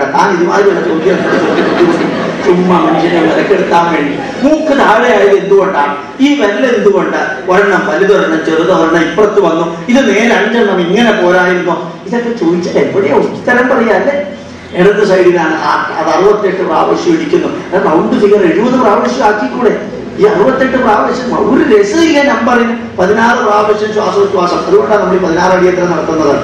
വേണ്ട താൻ ഇതുമാതിരിയുള്ള ചോദ്യം ചുമ്മാ മനുഷ്യനെ വിലക്കെടുത്താൻ വേണ്ടി. മൂക്ക് താഴെയായത് എന്തുകൊണ്ടാണ്? ഈ വെല്ല എന്തുകൊണ്ട്? ഒരെണ്ണം വലുതൊരെണ്ണം ചെറുതൊരെണ്ണം ഇപ്പുറത്ത് വന്നു. ഇത് നേരെ അഞ്ചെണ്ണം ഇങ്ങനെ പോരായിരുന്നോ? ഇതൊക്കെ ചോദിച്ചാൽ എവിടെയാ ഉത്തരം പറയാല്ലേ ഇടത് സൈഡിലാണ് അത് അറുപത്തെട്ട് പ്രാവശ്യം ഇടിക്കുന്നു. അത് റൗണ്ട് ഫിഗർ എഴുപത് പ്രാവശ്യം ആക്കിക്കൂടെ? ഈ അറുപത്തെട്ട് പ്രാവശ്യം ഒരു രസമില്ല നമ്പറിന് പതിനാറ് പ്രാവശ്യം ശ്വാസോച്ഛ്വാസം. അതുകൊണ്ടാണ് നമ്മൾ പതിനാറ് അടിയത്ര നടത്തുന്നത്?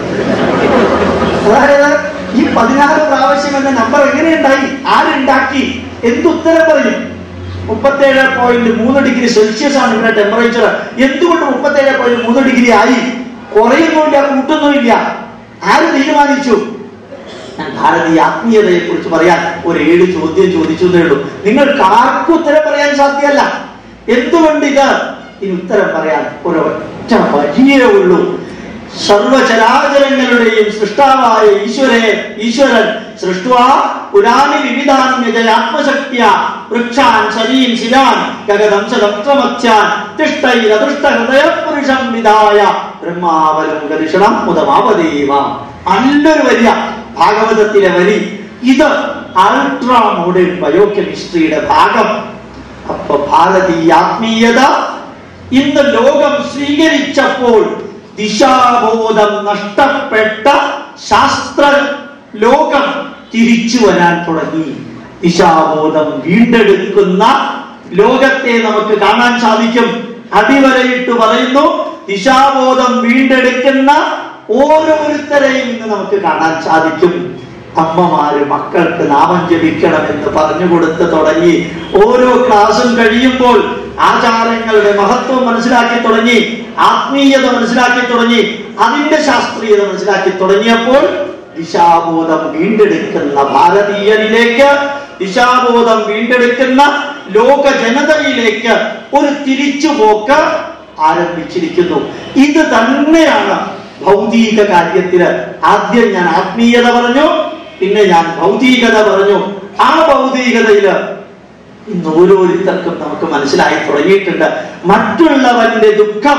അതായത് ഈ പതിനാറ് പ്രാവശ്യം എന്ന നമ്പർ എങ്ങനെയുണ്ടായി? ആരുണ്ടാക്കി? എന്തുത്തരം പറയും? മുപ്പത്തേഴ് പോയിന്റ് മൂന്ന് ഡിഗ്രി സെൽഷ്യസ് ആണ് ഇവിടെ ടെമ്പറേച്ചർ എന്തുകൊണ്ട് മുപ്പത്തേഴ് പോയിന്റ് മൂന്ന് ഡിഗ്രി ആയി? കുറയുന്നുമില്ല കൂട്ടുന്നുമില്ല. ആര് തീരുമാനിച്ചു? ഞാൻ ഭാരതീയ ആത്മീയതയെ കുറിച്ച് പറയാൻ ഒരു ഏഴ് ചോദ്യം ചോദിച്ചു എന്നേ ഉള്ളൂ. നിങ്ങൾക്ക് ആർക്കും ഉത്തരം പറയാൻ സാധ്യമല്ല. എന്തുകൊണ്ട് ഇത്? ഇനി ഉത്തരം പറയാൻ ഒരു ഒറ്റ വഴിയേ ഉള്ളൂ. സർവചരാചരങ്ങളുടെയും സൃഷ്ടാവായ ഈശ്വരെ ഈശ്വരൻ സൃഷ്ടുവാ പുരാണി വിവിധാന്യജയ ആത്മശക്തിയ വൃക്ഷാൻ ശരീം ശിലാൻ ഗഗതം ചലപ്രമത്യാൻ തിഷ്ടൈരദുഷ്ട ഹൃദയ പുരുഷം വിധായ ബ്രഹ്മാവലും ഗരിഷണം മുതമാവദേവ നല്ലൊരു വരിയ ഭാഗവതത്തിലെ വരി. ഇത് അൾട്രാ മോഡേൺ ബയോകെമിസ്ട്രിയുടെ ഭാഗം. അപ്പൊ ഭാരതീയ ആത്മീയത ഇന്ന് ലോകം സ്വീകരിച്ചപ്പോൾ ദിശാബോധം നഷ്ടപ്പെട്ട ശാസ്ത്ര ലോകം തിരിച്ചു വരാൻ തുടങ്ങി. ദിശാബോധം വീണ്ടെടുക്കുന്ന ലോകത്തെ നമുക്ക് കാണാൻ സാധിക്കും. അടിവരയിട്ട് പറയുന്നു ദിശാബോധം വീണ്ടെടുക്കുന്ന ഓരോരുത്തരെയും ഇന്ന് നമുക്ക് കാണാൻ സാധിക്കും. അമ്മമാര് മക്കൾക്ക് നാമം ജപിക്കണം എന്ന് പറഞ്ഞു കൊടുത്ത് തുടങ്ങി. ഓരോ ക്ലാസും കഴിയുമ്പോൾ ആചാരങ്ങളുടെ മഹത്വം മനസ്സിലാക്കി തുടങ്ങി. ആത്മീയത മനസ്സിലാക്കി തുടങ്ങി അതിന്റെ ശാസ്ത്രീയത മനസ്സിലാക്കി തുടങ്ങിയപ്പോൾ ദിശാബോധം വീണ്ടെടുക്കുന്ന ഭാരതീയനിലേക്ക് ദിശാബോധം വീണ്ടെടുക്കുന്ന ലോക ജനതയിലേക്ക് ഒരു തിരിച്ചുപോക്ക് ആരംഭിച്ചിരിക്കുന്നു. ഇത് തന്നെയാണ് ഭൗതിക കാര്യത്തിൽ. ആദ്യം ഞാൻ ആത്മീയത പറഞ്ഞു പിന്നെ ഞാൻ ഭൗതികത പറഞ്ഞു. ആ ഭൗതികതയിൽ ഇന്ന് ഓരോരുത്തർക്കും നമുക്ക് മനസ്സിലായി തുടങ്ങിയിട്ടുണ്ട്. മറ്റുള്ളവന്റെ ദുഃഖം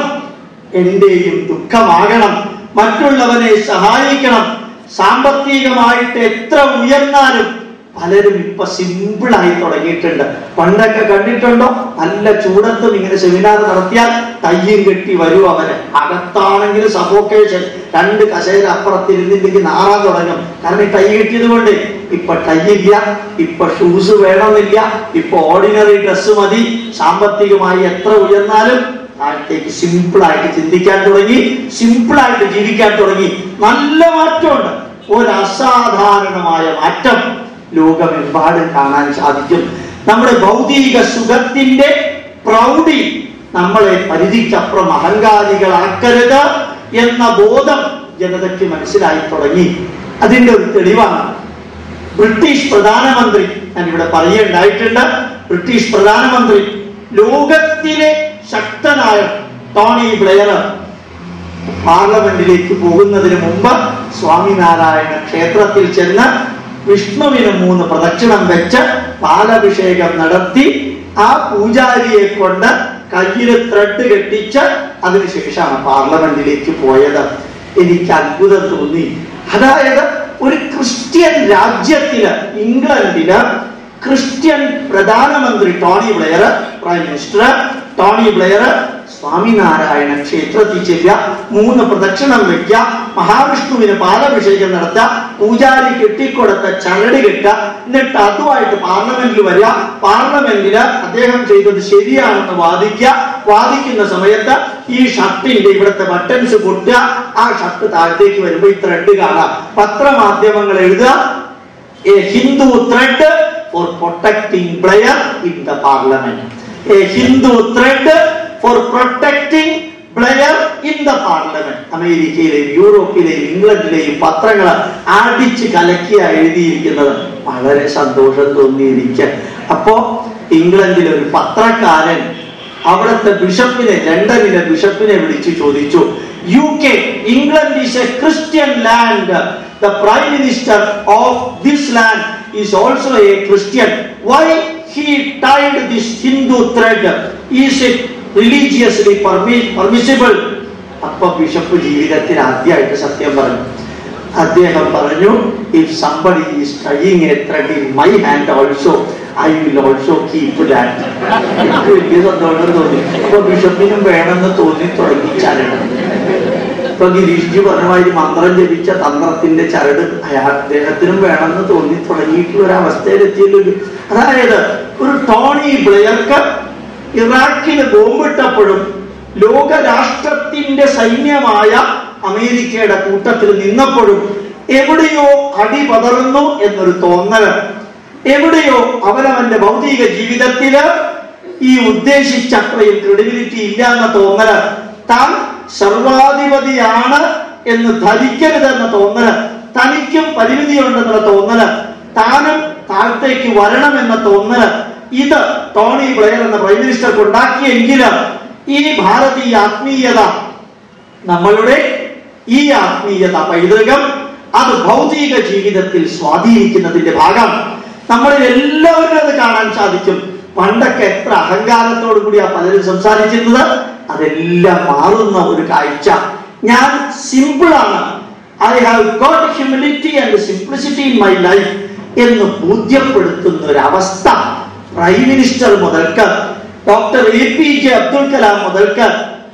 എന്റെയും ദുഃഖമാകണം. മറ്റുള്ളവനെ സഹായിക്കണം. സാമ്പത്തികമായിട്ട് എത്ര ഉയർന്നാലും പലരും ഇപ്പൊ സിമ്പിളായി തുടങ്ങിയിട്ടുണ്ട്. പണ്ടൊക്കെ കണ്ടിട്ടുണ്ടോ? നല്ല ചൂടത്തും ഇങ്ങനെ സെമിനാർ നടത്തിയാൽ തയ്യും കെട്ടി വരും അവന് അകത്താണെങ്കിൽ സഫോക്കേഷൻ രണ്ട് കസേര അപ്പുറത്തിരുന്നില്ലെങ്കിൽ നാറാൻ തുടങ്ങും. കാരണം ഈ ടൈ കെട്ടിയത് കൊണ്ട് ഇപ്പൊ ടൈ ഇപ്പൊ ഷൂസ് വേണമെന്നില്ല ഇപ്പൊ ഓർഡിനറി ഡ്രസ്സ് മതി. സാമ്പത്തികമായി എത്ര ഉയർന്നാലും താഴത്തേക്ക് സിമ്പിളായിട്ട് ചിന്തിക്കാൻ തുടങ്ങി സിമ്പിളായിട്ട് ജീവിക്കാൻ തുടങ്ങി. നല്ല മാറ്റമുണ്ട്. ഒരു അസാധാരണമായ മാറ്റം ലോകമെമ്പാടും കാണാൻ സാധിക്കും. നമ്മുടെ ഭൗതിക സുഖത്തിന്റെ പ്രൗഢി നമ്മളെ പരിധിക്കപ്പുറം അഹങ്കാരികളാക്കരുത് എന്ന ബോധം ജനതയ്ക്ക് മനസ്സിലായി തുടങ്ങി. അതിന്റെ ഒരു തെളിവാണ്. ബ്രിട്ടീഷ് പ്രധാനമന്ത്രി ഞാൻ ഇവിടെ പറയുകയുണ്ടായിട്ടുണ്ട്. ബ്രിട്ടീഷ് പ്രധാനമന്ത്രി ലോകത്തിലെ ശക്തനായ ടോണി ബ്ലെയർ പാർലമെന്റിലേക്ക് പോകുന്നതിന് മുമ്പ് സ്വാമിനാരായണ ക്ഷേത്രത്തിൽ ചെന്ന് വിഷ്ണുവിന് മൂന്ന് പ്രദക്ഷിണം വെച്ച് പാലഭിഷേകം നടത്തി ആ പൂജാരിയെ കൊണ്ട് കയ്യിൽ ത്രെഡ് കെട്ടിച്ച് അതിനുശേഷമാണ് പാർലമെന്റിലേക്ക് പോയത്. എനിക്ക് അത്ഭുതം തോന്നി. അതായത് ഒരു ക്രിസ്ത്യൻ രാജ്യത്തിൽ ഇംഗ്ലണ്ടിൽ ക്രിസ്ത്യൻ പ്രധാനമന്ത്രി Tony Blair prime minister Tony Blair Swaminarayan ക്ഷേത്രത്തിൽ ചെല്ലുക മൂന്ന് പ്രദക്ഷിണം വയ്ക്ക മഹാവിഷ്ണുവിന് പാലഭിഷേകം നടത്തുക പൂജാരി കെട്ടിക്കൊടുത്ത ചരടി കെട്ട എന്നിട്ട് അതുമായിട്ട് പാർലമെന്റിൽ വരിക. പാർലമെന്റിൽ അദ്ദേഹം ചെയ്തത് ശരിയാണെന്ന് വാദിക്കുക വാദിക്കുന്ന സമയത്ത് ഈ ഷർട്ടിന്റെ ഇവിടുത്തെ ബട്ടൺസ് പൊട്ടുക. ആ ഷർട്ട് താഴത്തേക്ക് വരുമ്പോൾ ഈ ത്രെഡ് കാണാം. പത്രമാധ്യമങ്ങൾ എഴുതുക. Hindu thread for protecting Blair in the parliament. A Hindu threat for protecting Blair in the parliament. അമേരിക്കയിലെയും യൂറോപ്പിലെയും ഇംഗ്ലണ്ടിലെയും പത്രങ്ങൾ അടിച്ച് കലക്കിയ എഴുതിയിരിക്കുന്നത് വളരെ സന്തോഷം തോന്നി അപ്പോ ഇംഗ്ലണ്ടിലെ ഒരു പത്രക്കാരൻ അവിടുത്തെ ബിഷപ്പിനെ ലണ്ടനിലെ ബിഷപ്പിനെ വിളിച്ചു ചോദിച്ചു U K England is a Christian land the prime minister of this land is also a Christian. Why he tied this Hindu thread? Is it religiously permissible? അപ്പൊ ബിഷപ്പ് ജീവിതത്തിൽ ആദ്യമായിട്ട് സത്യം പറഞ്ഞു അദ്ദേഹം പറഞ്ഞു if somebody is trying a thread in my hand also I will also keep that എനിക്ക് വലിയ സന്തോഷം തോന്നി അപ്പൊ ബിഷപ്പിനും വേണമെന്ന് തോന്നി തുടങ്ങി ചരണം ഇപ്പൊ ഗിരീഷ്ജി പറഞ്ഞ മന്ത്രം ജപിച്ച തന്ത്രത്തിന്റെ ചരട് അദ്ദേഹത്തിനും വേണമെന്ന് തോന്നി തുടങ്ങിയിട്ടുള്ള ഒരു അവസ്ഥയിലെത്തിയില്ലൊരു അതായത് ഒരു ടോണി ബ്ലെയർക്ക് ഇറാഖിന് ബോംബിട്ടപ്പോഴും ലോകരാഷ്ട്രത്തിന്റെ സൈന്യമായ അമേരിക്കയുടെ കൂട്ടത്തിൽ നിന്നപ്പോഴും എവിടെയോ അടി പതറുന്നു എന്നൊരു തോന്നൽ എവിടെയോ അവനവന്റെ ഭൗതിക ജീവിതത്തിൽ ഈ ഉദ്ദേശിച്ച അത്രയും ക്രെഡിബിലിറ്റി ഇല്ല എന്ന തോന്നൽ താൻ സർവാധിപതിയാണ് എന്ന് ധരിക്കരുതെന്ന തോന്നൽ തനിക്കും പരിമിതിയുണ്ടെന്നുള്ള തോന്നൽ താനും താഴത്തേക്ക് എന്ന തോന്നൽ ഇത് ടോണി ബ്ലെയർ എന്ന പ്രൈം മിനിസ്റ്റർക്ക് ഉണ്ടാക്കിയെങ്കിലും ഈ ഭാരതീയ ആത്മീയത നമ്മളുടെ ഈ ആത്മീയത പൈതൃകം അത് ഭൗതിക ജീവിതത്തിൽ സ്വാധീനിക്കുന്നതിന്റെ ഭാഗം. നമ്മളിൽ എല്ലാവരും അത് കാണാൻ സാധിക്കും. പണ്ടൊക്കെ എത്ര അഹങ്കാരത്തോടു കൂടിയാണ് പലരും സംസാരിച്ചിരുന്നത്? അതെല്ലാം മാറുന്ന ഒരു കാഴ്ച. ഞാൻ സിമ്പിൾ ആണ്. I have got humility and simplicity in my life എന്ന് ബോധ്യപ്പെടുത്തുന്ന ഒരു അവസ്ഥ പ്രൈം മിനിസ്റ്റർ മുതൽക്ക് doctor A P J Abdul Kalam മുതൽക്ക്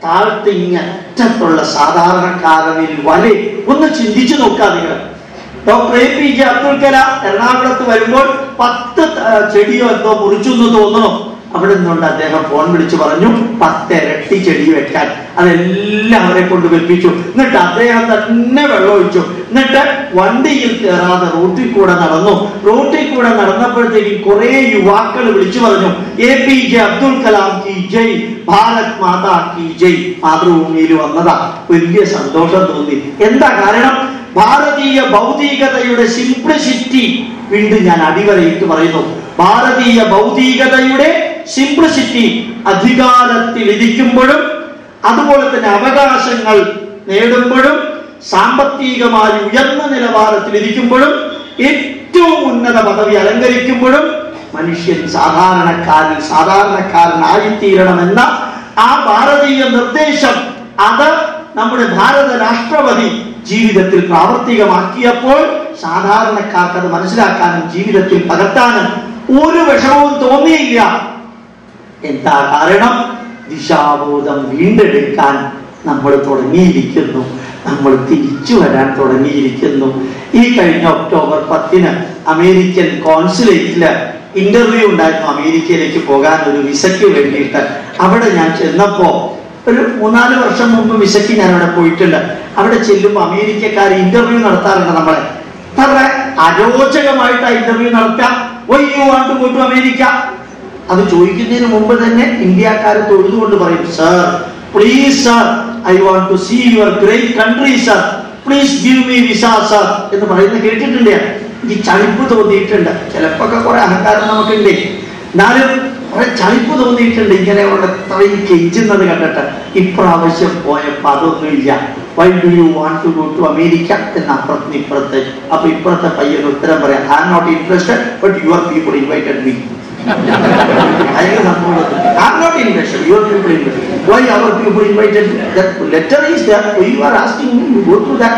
താഴ്ത്തിങ്ങറ്റത്തുള്ള സാധാരണക്കാരനിൽ വരെ ഒന്ന് ചിന്തിച്ചു നോക്കുക നിങ്ങൾ. Doctor A P J Abdul Kalam എറണാകുളത്ത് വരുമ്പോൾ പത്ത് ചെടിയോ എന്തോ മുറിച്ചു എന്ന് തോന്നുന്നു അവിടെ നിന്നുകൊണ്ട് അദ്ദേഹം ഫോൺ വിളിച്ചു പറഞ്ഞു പത്തിരട്ടി ചെടി വെക്കാൻ. അതെല്ലാം അവരെ കൊണ്ട് വെപ്പിച്ചു എന്നിട്ട് അദ്ദേഹം തന്നെ വെള്ളം ഒഴിച്ചു എന്നിട്ട് വണ്ടിയിൽ കയറാതെ റോട്ടിൽ കൂടെ നടന്നു. റോട്ടിൽ കൂടെ നടന്നപ്പോഴത്തേക്കും കുറെ യുവാക്കൾ വിളിച്ചു പറഞ്ഞു A P J Abdul Kalam കി ജയ് ഭാരത് മാതാ കി ജയ്. മാതൃഭൂമിയിൽ വന്നതാ. വലിയ സന്തോഷം തോന്നി. എന്താ കാരണം? ഭാരതീയ ഭൗതികതയുടെ സിംപ്ലിസിറ്റി വീണ്ടും ഞാൻ അടിവരയിട്ട് പറയുന്നു. ഭാരതീയ ഭൗതികതയുടെ സിംപ്ലിസിറ്റി അധികാരത്തിൽ ഇരിക്കുമ്പോഴും അതുപോലെ തന്നെ അവകാശങ്ങൾ നേടുമ്പോഴും സാമ്പത്തികമായി ഉയർന്ന നിലവാരത്തിൽ ഇരിക്കുമ്പോഴും ഏറ്റവും ഉന്നത പദവി അലങ്കരിക്കുമ്പോഴും മനുഷ്യൻ സാധാരണക്കാരിൽ സാധാരണക്കാരനായിത്തീരണമെന്ന ആ ഭാരതീയ നിർദ്ദേശം അത് നമ്മുടെ ഭാരത രാഷ്ട്രപതി ജീവിതത്തിൽ പ്രാവർത്തികമാക്കിയപ്പോൾ സാധാരണക്കാർക്ക് അത് മനസ്സിലാക്കാനും ജീവിതത്തിൽ പകർത്താനും ഒരു വിഷമവും തോന്നിയില്ല. എന്താ കാരണം? ദിശാബോധം വീണ്ടെടുക്കാൻ നമ്മൾ തുടങ്ങിയിരിക്കുന്നു. നമ്മൾ തിരിച്ചു വരാൻ തുടങ്ങിയിരിക്കുന്നു. ഈ കഴിഞ്ഞ ഒക്ടോബർ പത്തിന് അമേരിക്കൻ കോൺസുലേറ്റിൽ ഇന്റർവ്യൂ ഉണ്ടായിരുന്നു അമേരിക്കയിലേക്ക് പോകാൻ ഒരു വിസയ്ക്ക് വേണ്ടിയിട്ട്. അവിടെ ഞാൻ ചെന്നപ്പോ ഒരു മൂന്നാൽ വർഷം മുമ്പ് വിസയ്ക്ക് ഞാൻ അവിടെ പോയിട്ടുണ്ട്. അവിടെ ചെല്ലുമ്പോൾ അമേരിക്കക്കാർ ഇന്റർവ്യൂ നടത്താറുണ്ട് നമ്മളെ. അരോചകമായിട്ട് ആ ഇന്റർവ്യൂ നടത്താം. അമേരിക്ക അത് ചോദിക്കുന്നതിന് മുമ്പ് തന്നെ ഇന്ത്യക്കാർ തൊഴുതുകൊണ്ട് പറയും sir please sir I want to see your great country sir please give me visa sir എന്ന് പറയുന്നത് കേട്ടിട്ടില്ല. ഈ ചളിപ്പ് തോന്നിയിട്ടുണ്ട്. ചിലപ്പോ ഒക്കെ കുറെ അഹങ്കാരം നമുക്കുണ്ട്. എന്നാലും കുറെ ചളിപ്പ് തോന്നിയിട്ടുണ്ട് ഇങ്ങനെ അവിടെ ഇത്രയും കെഞ്ചുന്നത് കണ്ടിട്ട്. ഇപ്രാവശ്യം പോയപ്പോ അതൊന്നുമില്ല. Why do you want to go to America എന്ന അപ്പുറത്ത് ഇപ്പുറത്ത്. അപ്പൊ ഇപ്പുറത്തെ പയ്യൻ ഉത്തരം പറയാം I am not interested but you your people invited me അയാൾ സംഭവം I'm not interested. Your people invited. Why our people invited? That letter is there. You are asking me? You go through that.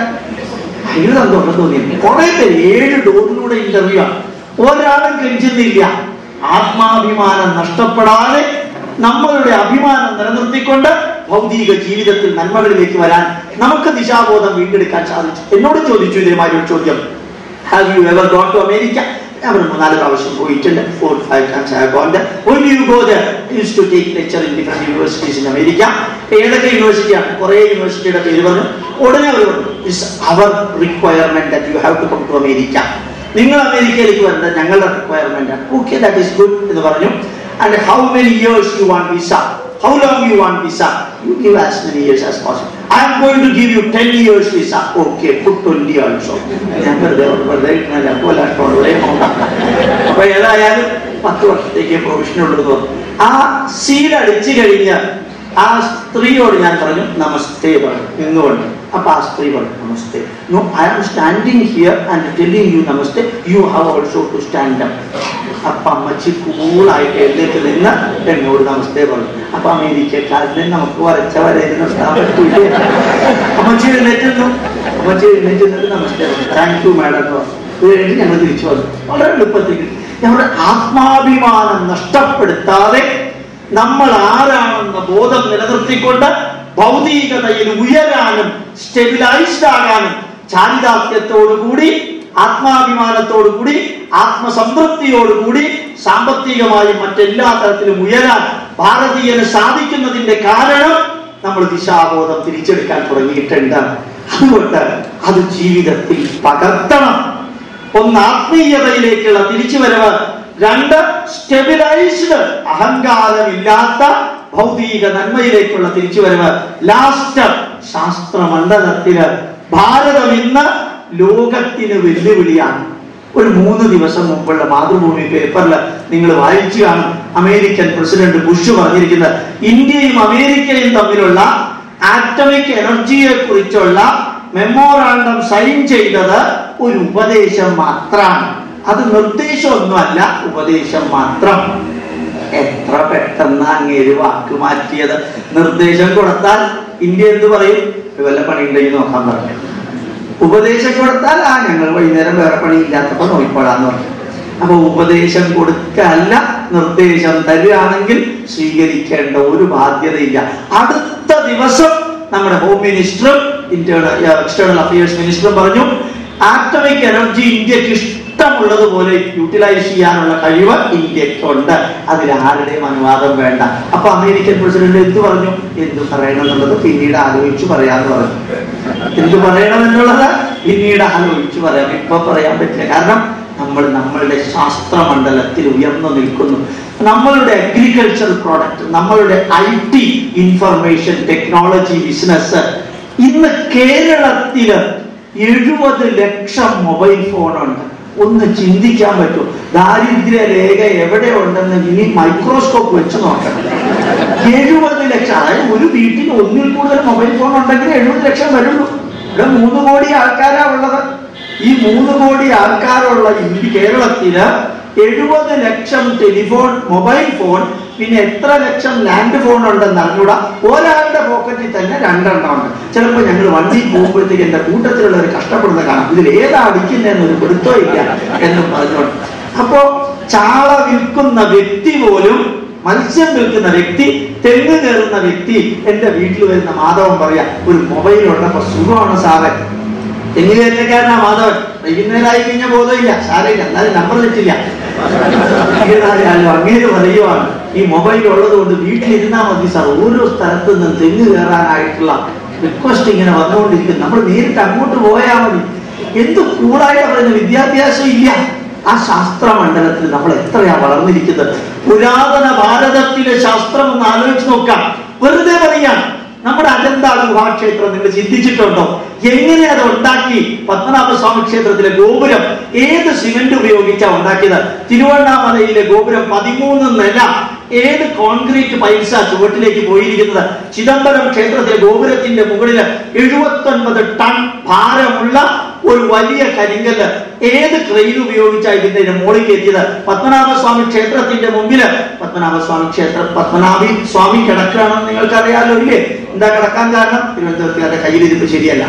അയ്യോ സന്തോഷം തോന്നി കുറെ പേര് ഏഴ് ഡോറിലൂടെ interview ആണ് ഒരാളും കെഞ്ചുന്നില്ല ആത്മാഭിമാനം നഷ്ടപ്പെടാതെ നമ്മളുടെ അഭിമാനം നിലനിർത്തിക്കൊണ്ട് ഭൗതിക ജീവിതത്തിൽ നന്മകളിലേക്ക് വരാൻ നമുക്ക് ദിശാബോധം വീണ്ടെടുക്കാൻ സാധിച്ചു എന്നോട് ചോദിച്ചു ഇതേമാതിരി ഒരു ചോദ്യം have you ever gone to America ഒരു മൂന്നാൽ പ്രാവശ്യം പോയിട്ടുണ്ട്. Four five times I gone you go there. Used to take lecture in different universities in America ഏതൊക്കെ യൂണിവേഴ്സിറ്റിയാണ് കുറെ യൂണിവേഴ്സിറ്റിയുടെ പേര് പറഞ്ഞു. ഉടനെ അവർ പറഞ്ഞു it's our requirement that you have to come to America നിങ്ങൾ അമേരിക്കയിലേക്ക് വരേണ്ടത് ഞങ്ങളുടെ requirement okay that is good എന്ന് പറഞ്ഞു. And how many years you want visa how long you want visa you give as many years as possible am going to give you ten years visa okay put twenty also ഞാൻ വെറുതെ വെറുതെ പോലെ അപ്പൊ ഏതായാലും പത്ത് വർഷത്തേക്ക് provision ഉള്ളത് ആ സീൽ അടിച്ചു കഴിഞ്ഞ് ആ സ്ത്രീയോട് ഞാൻ പറഞ്ഞു നമസ്തേ പറഞ്ഞു. നിന്നുകൊണ്ട് അപ്പൊ ആ സ്ത്രീ പറഞ്ഞു namaste. No I am standing here and telling you namaste you have also to stand up അപ്പൊ അമ്മച്ചി കൂളായിട്ട് എഴുന്നേറ്റ് നിന്ന് എന്നോട് നമസ്തേ പറഞ്ഞു. അപ്പൊ അമേരിക്കക്കാരനെ നമുക്ക് വരച്ച വരയിൽ നിർത്താൻ പറ്റൂല? അമ്മച്ചി അമ്മച്ചി എഴുന്നേറ്റ് നിന്നിട്ട് നമസ്തേ പറഞ്ഞു. താങ്ക് യു മാഡം എന്ന് പറഞ്ഞു. കഴിഞ്ഞ് ഞങ്ങൾ തിരിച്ചു വന്നു. വളരെ എളുപ്പത്തിൽ ഞങ്ങളുടെ ആത്മാഭിമാനം നഷ്ടപ്പെടുത്താതെ നമ്മൾ ആരാണെന്ന ബോധം നിലനിർത്തിക്കൊണ്ട് ഭൗതികതയിൽ ഉയരാനും സ്റ്റെബിലൈസ്ഡ് ആകാനും ചാരിതാർത്ഥ്യത്തോടുകൂടി ആത്മാഭിമാനത്തോടുകൂടി ആത്മസംതൃപ്തിയോടുകൂടി സാമ്പത്തികമായും മറ്റെല്ലാ തരത്തിലും ഉയരാൻ ഭാരതീയന് സാധിക്കുന്നതിന്റെ കാരണം നമ്മൾ ദിശാബോധം തിരിച്ചെടുക്കാൻ തുടങ്ങിയിട്ടുണ്ട്. അതുകൊണ്ട് അത് ജീവിതത്തിൽ പകർത്തണം. ഒന്ന് ആത്മീയതയിലേക്കുള്ള തിരിച്ചുവരവ് രണ്ട് സ്റ്റെബിലൈസ്ഡ് അഹങ്കാരമില്ലാത്ത ഭൗതിക നന്മയിലേക്കുള്ള തിരിച്ചുവരവ്. ലാസ്റ്റ് ശാസ്ത്രമണ്ഡലത്തിൽ ഭാരതം ഇന്ന് ലോകത്തിന് വെല്ലുവിളിയാണ്. ഒരു മൂന്ന് ദിവസം മുമ്പുള്ള മാതൃഭൂമി പേപ്പറിൽ നിങ്ങൾ വായിച്ചു കാണും അമേരിക്കൻ പ്രസിഡന്റ് ബുഷ് പറഞ്ഞിരിക്കുന്നത് ഇന്ത്യയും അമേരിക്കയും തമ്മിലുള്ള ആറ്റമിക് എനർജിയെ കുറിച്ചുള്ള മെമ്മോറാണ്ടം സൈൻ ചെയ്തത് ഒരു ഉപദേശം മാത്രമാണ്. അത് നിർദ്ദേശമൊന്നുമല്ല ഉപദേശം മാത്രം. എത്ര പെട്ടെന്ന് അങ്ങേര് വാക്ക് മാറ്റിയത്? നിർദ്ദേശം കൊടുത്താൽ ഇന്ത്യ എന്ത് പറയും? വല്ല പണിയുണ്ടെങ്കിൽ നോക്കാൻ പറഞ്ഞു. ഉപദേശം കൊടുത്താൽ ആ ഞങ്ങൾ വൈകുന്നേരം വേറെ പണി ഇല്ലാത്തപ്പോ നോക്കിപ്പോടാന്ന് പറഞ്ഞു. അപ്പൊ ഉപദേശം കൊടുക്കല്ല നിർദ്ദേശം തരികയാണെങ്കിൽ സ്വീകരിക്കേണ്ട ഒരു ബാധ്യതയില്ല. അടുത്ത ദിവസം നമ്മുടെ ഹോം മിനിസ്റ്ററും ഇന്റേണൽ എക്സ്റ്റേണൽ അഫയേഴ്സ് മിനിസ്റ്ററും പറഞ്ഞു ആറ്റമിക് എനർജി ഇന്ത്യയ്ക്ക് ഇഷ്ടമുള്ളതുപോലെ യൂട്ടിലൈസ് ചെയ്യാനുള്ള കഴിവ് ഇന്ത്യക്കുണ്ട് അതിൽ ആരുടെയും അനുവാദം വേണ്ട. അപ്പൊ അമേരിക്കൻ പ്രസിഡന്റ് എന്ത് പറഞ്ഞു? എന്ത് പറയണം എന്നുള്ളത് പിന്നീട് ആലോചിച്ചു പറയാന്ന് പറഞ്ഞു. എന്ത് പറയണം എന്നുള്ളത് പിന്നീട് ആലോചിച്ചു പറയാം. ഇപ്പൊ പറയാൻ പറ്റില്ല. കാരണം നമ്മൾ നമ്മളുടെ ശാസ്ത്രമണ്ഡലത്തിൽ ഉയർന്നു നിൽക്കുന്നു. നമ്മളുടെ അഗ്രികൾച്ചർ പ്രോഡക്റ്റ് നമ്മളുടെ I T information technology business ഇന്ന് കേരളത്തിൽ എഴുപത് ലക്ഷം മൊബൈൽ ഫോണുണ്ട് ഒന്ന് ചിന്തിക്കാൻ പറ്റും. ദാരിദ്ര്യ രേഖ എവിടെ ഉണ്ടെന്ന് ഇനി മൈക്രോസ്കോപ്പ് വെച്ച് നോക്കണം. എഴുപത് ലക്ഷം അതായത് ഒരു വീട്ടിൽ ഒന്നിൽ കൂടുതൽ മൊബൈൽ ഫോൺ ഉണ്ടെങ്കിൽ എഴുപത് ലക്ഷം വരുള്ളൂ. ഇവിടെ മൂന്ന് കോടി ആൾക്കാരാ ഉള്ളത്. ഈ മൂന്ന് കോടി ആൾക്കാരുള്ള ഇന്ത്യ കേരളത്തിൽ എഴുപത് ലക്ഷം ടെലിഫോൺ മൊബൈൽ ഫോൺ പിന്നെ എത്ര ലക്ഷം ലാൻഡ് ഫോൺ ഉണ്ടെന്ന് അറിഞ്ഞൂടാ? ഒരാളുടെ പോക്കറ്റിൽ തന്നെ രണ്ടെണ്ണം ഉണ്ട്. ചിലപ്പോൾ ഞങ്ങൾ വണ്ടി പോകുമ്പോഴത്തേക്ക് എന്റെ കൂട്ടത്തിലുള്ളവർ കഷ്ടപ്പെടുന്ന കാണാം. ഇതിൽ ഏതാ അടിക്കുന്നതെന്ന് ഒരു പിടുത്തോ ഇല്ല എന്നും പറഞ്ഞോണ്ട് അപ്പോ ചാള വിൽക്കുന്ന വ്യക്തി പോലും മത്സ്യം വിൽക്കുന്ന വ്യക്തി തെങ്ങ് കയറുന്ന വ്യക്തി എന്റെ വീട്ടിൽ വരുന്ന മാധവൻ പറയാ ഒരു മൊബൈൽ ഉള്ളപ്പോ സുഖമാണ് സാറേ. തെങ്ങ് കയറ്റക്കാരനാ മാധവൻ? വൈകുന്നേരമായി കഴിഞ്ഞാൽ ബോധമില്ല സാരയില്ല എന്നാലും നമ്പർ തെറ്റില്ല. അങ്ങേര് പറയുവാണ് ഈ മൊബൈൽ ഉള്ളത് കൊണ്ട് വീട്ടിലിരുന്നാ മതി സാർ ഓരോ സ്ഥലത്തു നിന്നും തെങ്ങ് കയറാനായിട്ടുള്ള റിക്വസ്റ്റ് ഇങ്ങനെ വന്നുകൊണ്ടിരിക്കും നമ്മൾ നേരിട്ട് അങ്ങോട്ട് പോയാൽ മതി. എന്ത് കൂടായിട്ട് പറയുന്ന വിദ്യാഭ്യാസം ഇല്ല. ആ ശാസ്ത്ര മണ്ഡലത്തിൽ നമ്മൾ എത്രയാ വളർന്നിരിക്കുന്നത്? പുരാതന ഭാരതത്തിലെ ശാസ്ത്രം ഒന്ന് ആലോചിച്ച് നോക്കാം. വെറുതെ പറയാം. അജന്ത ഗുഹാക്ഷേത്രം നിങ്ങൾ ചിന്തിച്ചിട്ടുണ്ടോ? എങ്ങനെ അത് ഉണ്ടാക്കി? പത്മനാഭസ്വാമി ക്ഷേത്രത്തിലെ ഗോപുരം ഏത് സിമെന്റ് ഉപയോഗിച്ചാ ഉണ്ടാക്കിയത്? തിരുവണ്ണാമലയിലെ ഗോപുരം പതിമൂന്ന് നില. ഏത് കോൺക്രീറ്റ് പൈസ ചുവട്ടിലേക്ക് പോയിരിക്കുന്നത്? ചിദംബരം ക്ഷേത്രത്തിലെ ഗോപുരത്തിന്റെ മുകളിൽ എഴുപത്തി ഒൻപത് ടൺ ഭാരമുള്ള ഒരു വലിയ കരിങ്കല്ല്. ഏത് ക്രെയിൻ ഉപയോഗിച്ചാണ് ഇതിന്റെ മുകളിൽ പത്മനാഭ പത്മനാഭസ്വാമി ക്ഷേത്രത്തിന്റെ മുമ്പിൽ. പത്മനാഭസ്വാമി ക്ഷേത്രം പത്മനാഭി സ്വാമി കിടക്കുകയാണെന്ന് നിങ്ങൾക്ക് അറിയാലോ ഇല്ലേ? എന്താ കിടക്കാൻ കാരണം? തിരുവനന്തപുരത്തുകാരുടെ കയ്യിലിരിപ്പ് ശരിയല്ല.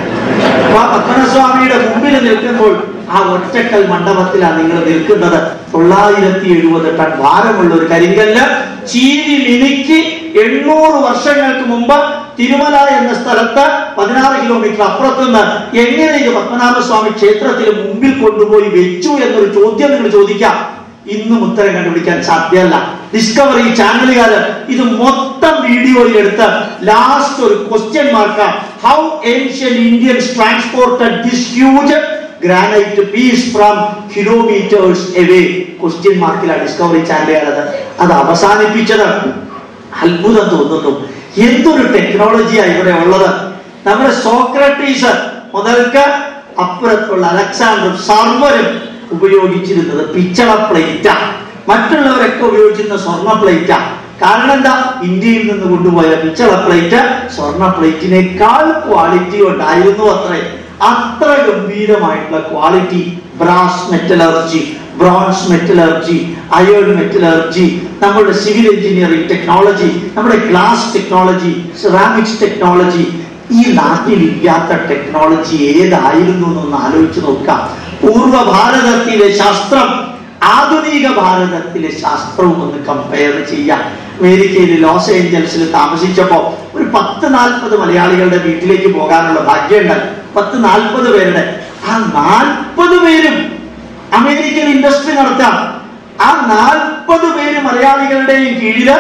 അപ്പൊ ആ പത്മനസ്വാമിയുടെ മുമ്പിൽ നിൽക്കുമ്പോൾ ആ ഒറ്റക്കൽ മണ്ഡപത്തിലാണ് നിങ്ങൾ നിൽക്കുന്നത്. തൊള്ളായിരത്തി എഴുപത് ടൺ ഭാരമുള്ള ഒരു കരിങ്കല്ല് ചീരി മിനുക്കി എണ്ണൂറ് വർഷങ്ങൾക്ക് മുമ്പ് തിരുമല എന്ന സ്ഥലത്ത് പതിനാറ് കിലോമീറ്റർ അപ്പുറത്ത് നിന്ന് എങ്ങനെ ഇത് പത്മനാഭസ്വാമി ക്ഷേത്രത്തിന് മുമ്പിൽ കൊണ്ടുപോയി വെച്ചു എന്നൊരു ചോദ്യം നിങ്ങൾ ചോദിക്കാം. ഇന്നും ഉത്തരം കണ്ടുപിടിക്കാൻ സാധ്യമല്ല ഡിസ്കവറി ചാനലുകാര് ഇത് മൊത്തം വീഡിയോയിൽ എടുത്ത് ലാസ്റ്റ് ഒരു question mark how ancient Indians transported this huge granite piece from kilometres away question മാർക്കിലാണ് Discovery ചാനലുകാർ അത്. അവസാനിപ്പിച്ചത്. അത്ഭുതം തോന്നുന്നു. എന്തൊരു ടെക്നോളജിയാണ് ഇവിടെ ഉള്ളത്. നമ്മുടെ സോക്രട്ടീസ് മുതൽക്ക് അപ്പുറത്തുള്ള അലക്സാണ്ടറും സർവരും ഉപയോഗിച്ചിരുന്നത് പിച്ചള പ്ലേറ്റ. മറ്റുള്ളവരൊക്കെ ഉപയോഗിച്ചിരുന്ന സ്വർണ പ്ലേറ്റ. കാരണം എന്താ? ഇന്ത്യയിൽ നിന്ന് കൊണ്ടുപോയ പിച്ചള പ്ലേറ്റ് സ്വർണ പ്ലേറ്റിനേക്കാൾ ക്വാളിറ്റി ഉണ്ടായിരുന്നു അത്രേ. അത്ര ഗംഭീരമായിട്ടുള്ള quality brass metallurgy bronze metallurgy iron metallurgy നമ്മുടെ സിവിൽ എഞ്ചിനീയറിംഗ് ടെക്നോളജി നമ്മുടെ ഗ്ലാസ് ടെക്നോളജി സെറാമിക്സ് ടെക്നോളജി ഈ നാട്ടിൽ ഇല്ലാത്ത ടെക്നോളജി ഏതായിരുന്നു എന്നൊന്ന് ആലോചിച്ച് നോക്കാം. പൂർവ ഭാരതത്തിലെ ശാസ്ത്രം ആധുനിക ഭാരതത്തിലെ ശാസ്ത്രവും ഒന്ന് കമ്പയർ ചെയ്യാം അമേരിക്കയിൽ ലോസ് ഏഞ്ചൽസിൽ താമസിച്ചപ്പോ ഒരു പത്ത് നാൽപ്പത് മലയാളികളുടെ വീട്ടിലേക്ക് പോകാനുള്ള ഭാഗ്യമുണ്ട്. പത്ത് നാൽപ്പത് പേരുടെ. ആ നാൽപ്പത് പേരും അമേരിക്കൻ ഇൻഡസ്ട്രി നടത്താം. ആ നാൽപ്പത് പേര് മലയാളികളുടെയും കീഴിൽ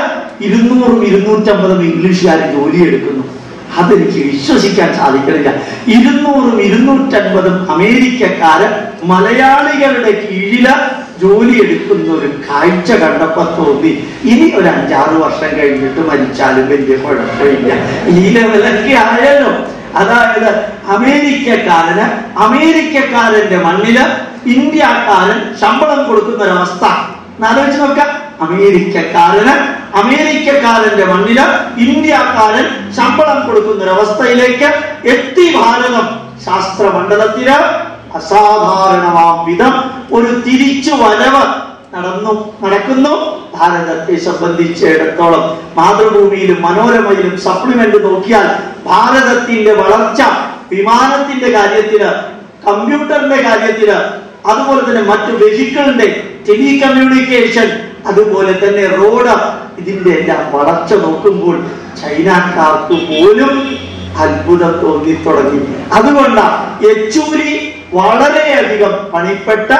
ഇരുന്നൂറും ഇരുന്നൂറ്റമ്പതും ഇംഗ്ലീഷുകാർ ജോലിയെടുക്കുന്നു. അതെനിക്ക് വിശ്വസിക്കാൻ സാധിക്കണില്ല. ഇരുന്നൂറും ഇരുന്നൂറ്റൻപതും അമേരിക്കക്കാര് മലയാളികളുടെ കീഴിൽ ജോലിയെടുക്കുന്ന ഒരു കാഴ്ച കണ്ടപ്പോ തോന്നി. ഇനി ഒരു അഞ്ചാറ് വർഷം കഴിഞ്ഞിട്ട് മരിച്ചാലും വലിയ കുഴപ്പമില്ല. ഈ ലെവലൊക്കെ ആയല്ലോ. അതായത് അമേരിക്കക്കാരന് അമേരിക്കക്കാരന്റെ മണ്ണിൽ ഇന്ത്യക്കാരൻ ശമ്പളം കൊടുക്കുന്ന ഒരവസ്ഥ. എന്നാലോചിച്ച് നോക്കാം. അമേരിക്കക്കാരന് അമേരിക്കക്കാരന്റെ മണ്ണിൽ ഇന്ത്യക്കാരൻ ശമ്പളം കൊടുക്കുന്ന ഒരവസ്ഥയിലേക്ക് എത്തി ഭാരതം ശാസ്ത്രമണ്ഡലത്തിൽ അസാധാരണമാം വിധം ഒരു തിരിച്ചു വരവ് നടന്നു നടക്കുന്നു. ഭാരതത്തെ സംബന്ധിച്ചിടത്തോളം മാതൃഭൂമിയിലും മനോരമയിലും സപ്ലിമെന്റ് നോക്കിയാൽ ഭാരതത്തിന്റെ വളർച്ച വിമാനത്തിന്റെ കാര്യത്തിൽ കമ്പ്യൂട്ടറിന്റെ കാര്യത്തിൽ അതുപോലെ തന്നെ മറ്റു വെഹിക്കിളിന്റെ ടെലികമ്മ്യൂണിക്കേഷൻ അതുപോലെ തന്നെ റോഡ് ഇതിന്റെ എല്ലാം വളർച്ച നോക്കുമ്പോൾ ചൈനക്കാർക്ക് പോലും അത്ഭുതം തോന്നി തുടങ്ങി അതുകൊണ്ടാണ് യെച്ചൂരി വളരെയധികം പണിപ്പെട്ട